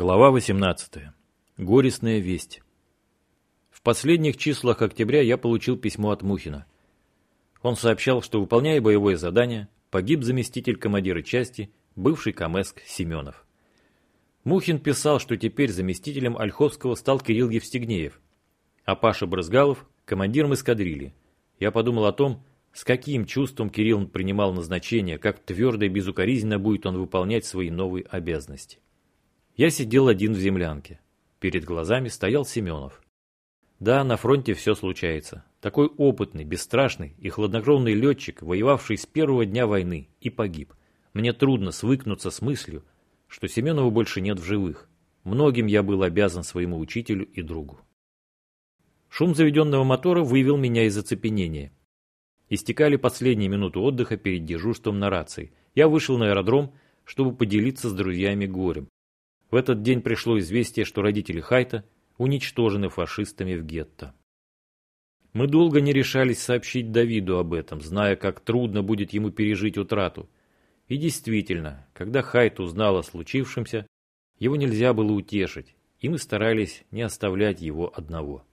Глава 18. Горестная весть. В последних числах октября я получил письмо от Мухина. Он сообщал, что, выполняя боевое задание, погиб заместитель командира части, бывший Камеск Семенов. Мухин писал, что теперь заместителем Ольховского стал Кирилл Евстигнеев, а Паша Брызгалов – командиром эскадрильи. Я подумал о том, с каким чувством Кирилл принимал назначение, как твердо и безукоризненно будет он выполнять свои новые обязанности. Я сидел один в землянке. Перед глазами стоял Семенов. Да, на фронте все случается. Такой опытный, бесстрашный и хладнокровный летчик, воевавший с первого дня войны, и погиб. Мне трудно свыкнуться с мыслью, что Семенова больше нет в живых. Многим я был обязан своему учителю и другу. Шум заведенного мотора вывел меня из оцепенения. Истекали последние минуты отдыха перед дежурством на рации. Я вышел на аэродром, чтобы поделиться с друзьями горем. В этот день пришло известие, что родители Хайта уничтожены фашистами в гетто. Мы долго не решались сообщить Давиду об этом, зная, как трудно будет ему пережить утрату. И действительно, когда Хайт узнал о случившемся, его нельзя было утешить, и мы старались не оставлять его одного.